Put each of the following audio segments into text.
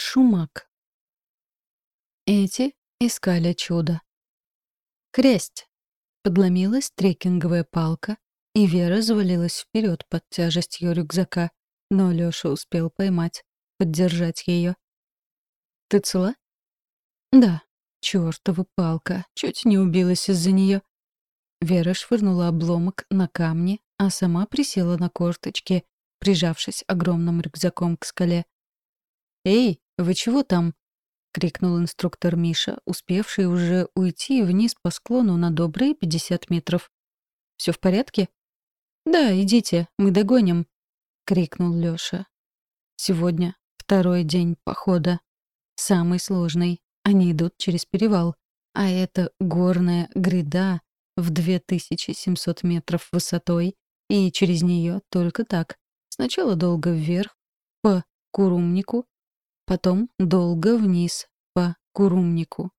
Шумак. Эти искали чудо. Кресть. Подломилась трекинговая палка, и Вера завалилась вперед под тяжестью рюкзака, но Лёша успел поймать, поддержать ее. «Ты цела?» «Да, чёртова палка, чуть не убилась из-за нее. Вера швырнула обломок на камни, а сама присела на корточки, прижавшись огромным рюкзаком к скале. «Эй, вы чего там?» — крикнул инструктор Миша, успевший уже уйти вниз по склону на добрые 50 метров. Все в порядке?» «Да, идите, мы догоним», — крикнул Лёша. «Сегодня второй день похода. Самый сложный. Они идут через перевал. А это горная гряда в 2700 метров высотой, и через нее только так. Сначала долго вверх, по Курумнику, потом долго вниз по Курумнику.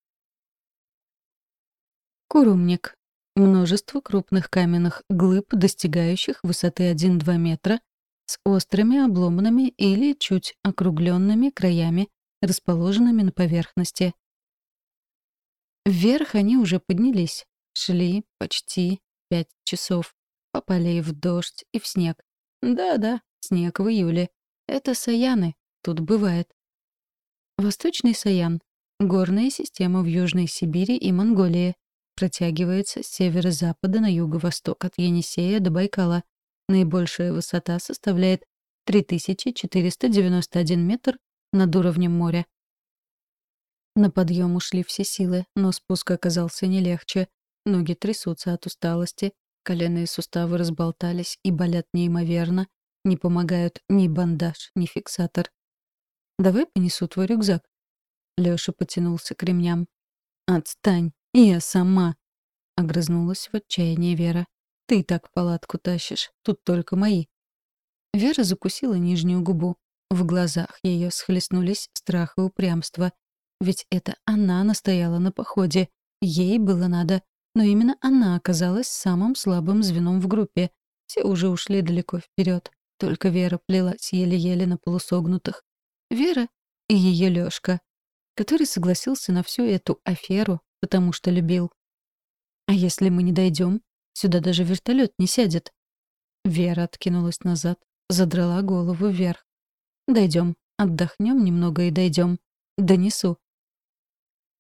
Курумник. Множество крупных каменных глыб, достигающих высоты 1-2 метра, с острыми обломанными или чуть округленными краями, расположенными на поверхности. Вверх они уже поднялись, шли почти пять часов, попали и в дождь, и в снег. Да-да, снег в июле. Это Саяны, тут бывает. Восточный Саян — горная система в Южной Сибири и Монголии. Протягивается с северо-запада на юго-восток от Енисея до Байкала. Наибольшая высота составляет 3491 метр над уровнем моря. На подъем ушли все силы, но спуск оказался не легче. Ноги трясутся от усталости, коленные суставы разболтались и болят неимоверно. Не помогают ни бандаж, ни фиксатор. Давай понесу твой рюкзак». Лёша потянулся к ремням. «Отстань, я сама!» — огрызнулась в отчаянии Вера. «Ты так палатку тащишь, тут только мои». Вера закусила нижнюю губу. В глазах ее схлестнулись страх и упрямство. Ведь это она настояла на походе. Ей было надо. Но именно она оказалась самым слабым звеном в группе. Все уже ушли далеко вперед. Только Вера плелась еле-еле на полусогнутых. Вера и ее Лёшка, который согласился на всю эту аферу, потому что любил. «А если мы не дойдем, сюда даже вертолет не сядет». Вера откинулась назад, задрала голову вверх. Дойдем, отдохнем немного и дойдем. Донесу».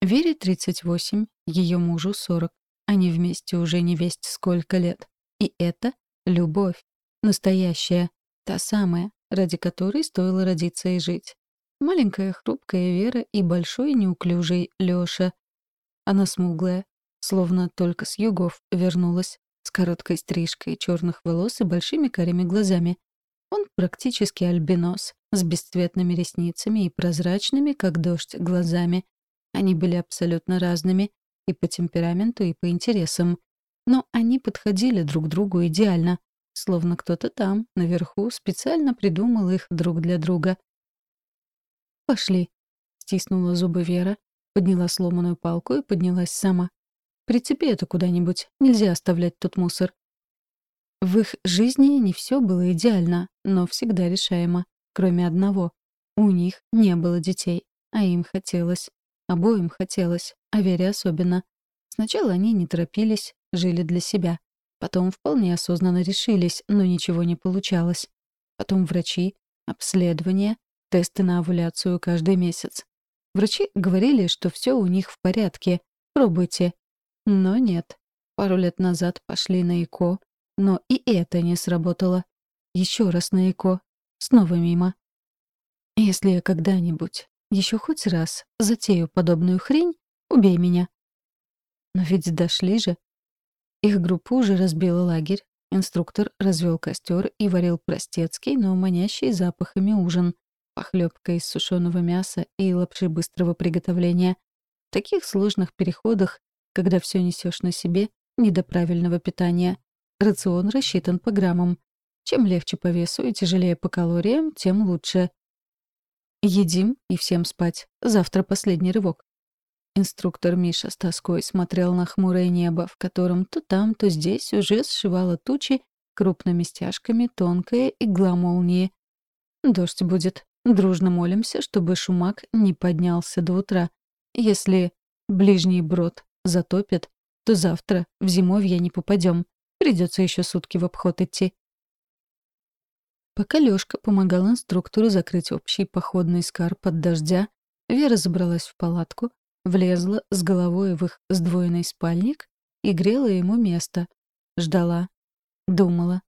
Вере 38, ее мужу 40. Они вместе уже не весть сколько лет. И это любовь. Настоящая. Та самая, ради которой стоило родиться и жить. Маленькая хрупкая Вера и большой неуклюжий Лёша. Она смуглая, словно только с югов вернулась, с короткой стрижкой черных волос и большими карими глазами. Он практически альбинос, с бесцветными ресницами и прозрачными, как дождь, глазами. Они были абсолютно разными и по темпераменту, и по интересам. Но они подходили друг другу идеально, словно кто-то там, наверху, специально придумал их друг для друга — «Пошли», — стиснула зубы Вера, подняла сломанную палку и поднялась сама. «Прицепи это куда-нибудь, нельзя оставлять тут мусор». В их жизни не все было идеально, но всегда решаемо, кроме одного. У них не было детей, а им хотелось. Обоим хотелось, а Вере особенно. Сначала они не торопились, жили для себя. Потом вполне осознанно решились, но ничего не получалось. Потом врачи, обследования, тесты на овуляцию каждый месяц. Врачи говорили, что все у них в порядке, пробуйте. Но нет. Пару лет назад пошли на ЭКО, но и это не сработало. Еще раз на ЭКО. Снова мимо. Если я когда-нибудь, еще хоть раз, затею подобную хрень, убей меня. Но ведь дошли же. Их группа уже разбила лагерь. Инструктор развел костер и варил простецкий, но манящий запахами ужин похлебка из сушеного мяса и лапши быстрого приготовления. В таких сложных переходах, когда все несешь на себе, не до правильного питания. Рацион рассчитан по граммам. Чем легче по весу и тяжелее по калориям, тем лучше. Едим и всем спать. Завтра последний рывок. Инструктор Миша с тоской смотрел на хмурое небо, в котором то там, то здесь уже сшивало тучи крупными стяжками тонкая игла молнии. Дождь будет. Дружно молимся, чтобы Шумак не поднялся до утра. Если ближний брод затопит, то завтра в зимовье не попадем. Придется еще сутки в обход идти. Пока Лёшка помогал инструктору закрыть общий походный скарб от дождя, Вера забралась в палатку, влезла с головой в их сдвоенный спальник и грела ему место. Ждала. Думала.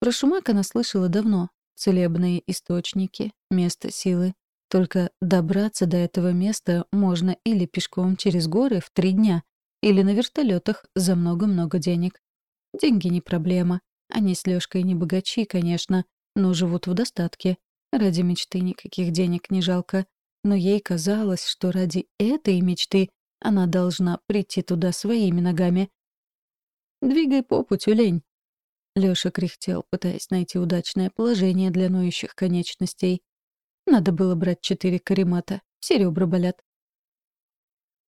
Про Шумак она слышала давно. Целебные источники, место силы. Только добраться до этого места можно или пешком через горы в три дня, или на вертолетах за много-много денег. Деньги не проблема. Они с Лёшкой не богачи, конечно, но живут в достатке. Ради мечты никаких денег не жалко. Но ей казалось, что ради этой мечты она должна прийти туда своими ногами. «Двигай попу, тюлень!» Лёша кряхтел, пытаясь найти удачное положение для ноющих конечностей. Надо было брать четыре каремата. Все ребра болят.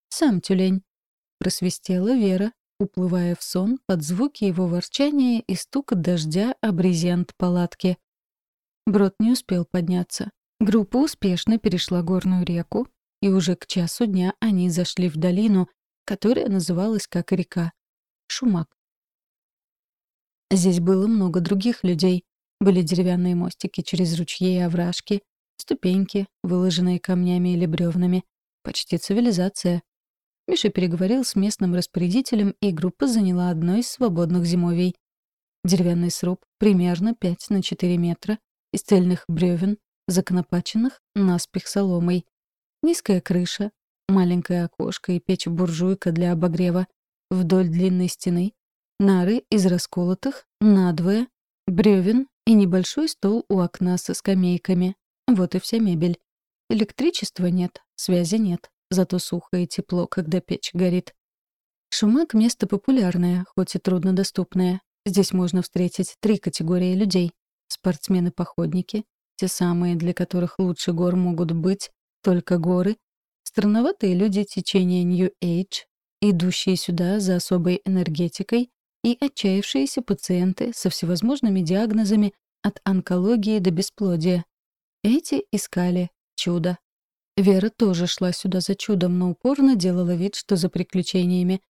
«Сам тюлень», — просвистела Вера, уплывая в сон под звуки его ворчания и стук дождя о брезент палатки. Брод не успел подняться. Группа успешно перешла горную реку, и уже к часу дня они зашли в долину, которая называлась как река — Шумак. Здесь было много других людей. Были деревянные мостики через ручьи и овражки, ступеньки, выложенные камнями или бревнами. Почти цивилизация. Миша переговорил с местным распорядителем, и группа заняла одно из свободных зимовий. Деревянный сруб примерно 5 на 4 метра, из цельных бревен, законопаченных наспех соломой. Низкая крыша, маленькое окошко и печь-буржуйка для обогрева. Вдоль длинной стены нары из расколотых надвое, бревен и небольшой стол у окна со скамейками. Вот и вся мебель. Электричества нет, связи нет, зато сухо и тепло, когда печь горит. Шумак — место популярное, хоть и труднодоступное. Здесь можно встретить три категории людей. Спортсмены-походники, те самые, для которых лучше гор могут быть только горы, странноватые люди течения New Age, идущие сюда за особой энергетикой и отчаявшиеся пациенты со всевозможными диагнозами от онкологии до бесплодия. Эти искали чудо. Вера тоже шла сюда за чудом, но упорно делала вид, что за приключениями.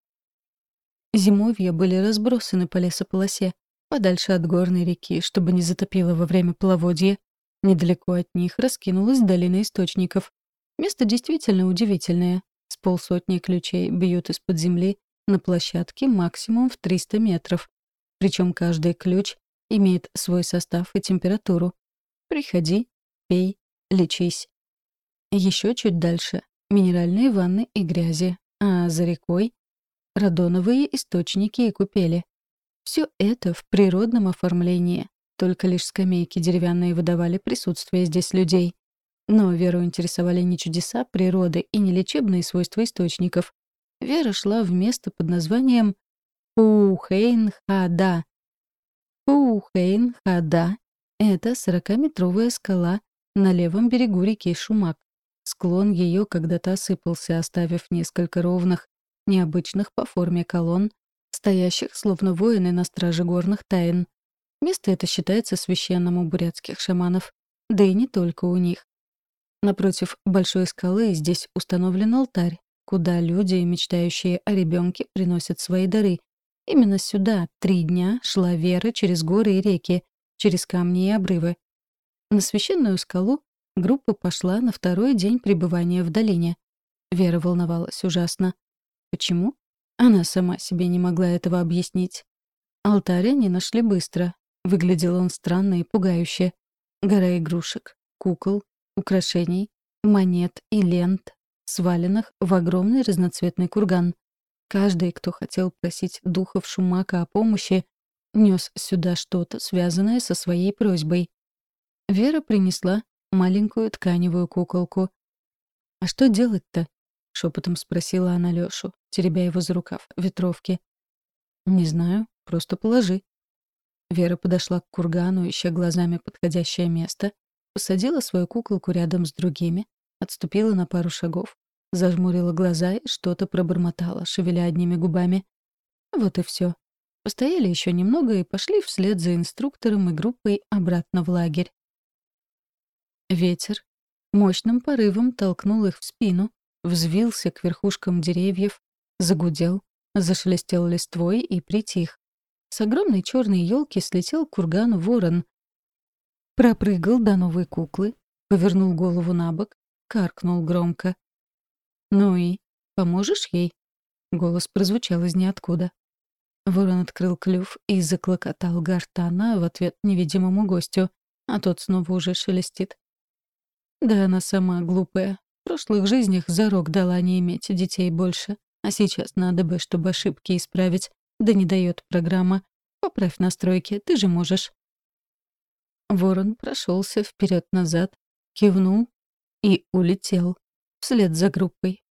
Зимовья были разбросаны по лесополосе, подальше от горной реки, чтобы не затопило во время половодья. Недалеко от них раскинулась долина источников. Место действительно удивительное. С полсотни ключей бьют из-под земли на площадке максимум в 300 метров. Причем каждый ключ имеет свой состав и температуру. Приходи, пей, лечись. Еще чуть дальше — минеральные ванны и грязи, а за рекой — радоновые источники и купели. Все это в природном оформлении, только лишь скамейки деревянные выдавали присутствие здесь людей. Но Веру интересовали не чудеса природы и не лечебные свойства источников. Вера шла в место под названием Пухейн-Хада. Это 40-метровая скала на левом берегу реки Шумак. Склон ее когда-то осыпался, оставив несколько ровных, необычных по форме колонн, стоящих словно воины на страже горных тайн. Место это считается священным у бурятских шаманов, да и не только у них. Напротив большой скалы здесь установлен алтарь, куда люди, мечтающие о ребенке, приносят свои дары. Именно сюда три дня шла Вера через горы и реки, через камни и обрывы. На священную скалу группа пошла на второй день пребывания в долине. Вера волновалась ужасно. Почему? Она сама себе не могла этого объяснить. Алтарь они нашли быстро, Выглядел он странно и пугающе. Гора игрушек, кукол, украшений, монет и лент, сваленных в огромный разноцветный курган. Каждый, кто хотел просить духов Шумака о помощи, нес сюда что-то, связанное со своей просьбой. Вера принесла маленькую тканевую куколку. «А что делать-то?» — шепотом спросила она Лёшу, теребя его за рукав ветровки. «Не знаю, просто положи», Вера подошла к кургану, ища глазами подходящее место, посадила свою куколку рядом с другими, отступила на пару шагов, зажмурила глаза и что-то пробормотала, шевеля одними губами. Вот и все. Постояли еще немного и пошли вслед за инструктором и группой обратно в лагерь. Ветер мощным порывом толкнул их в спину, взвился к верхушкам деревьев, загудел, зашелестел листвой и притих. С огромной черной елки слетел курган ворон. Пропрыгал до новой куклы, повернул голову на бок, каркнул громко. «Ну и? Поможешь ей?» Голос прозвучал из ниоткуда. Ворон открыл клюв и заклокотал гортана в ответ невидимому гостю, а тот снова уже шелестит. Да, она сама глупая. В прошлых жизнях зарок дала не иметь детей больше. А сейчас надо бы, чтобы ошибки исправить. Да не дает программа. Поправь настройки, ты же можешь. Ворон прошелся вперед назад кивнул и улетел. Вслед за группой.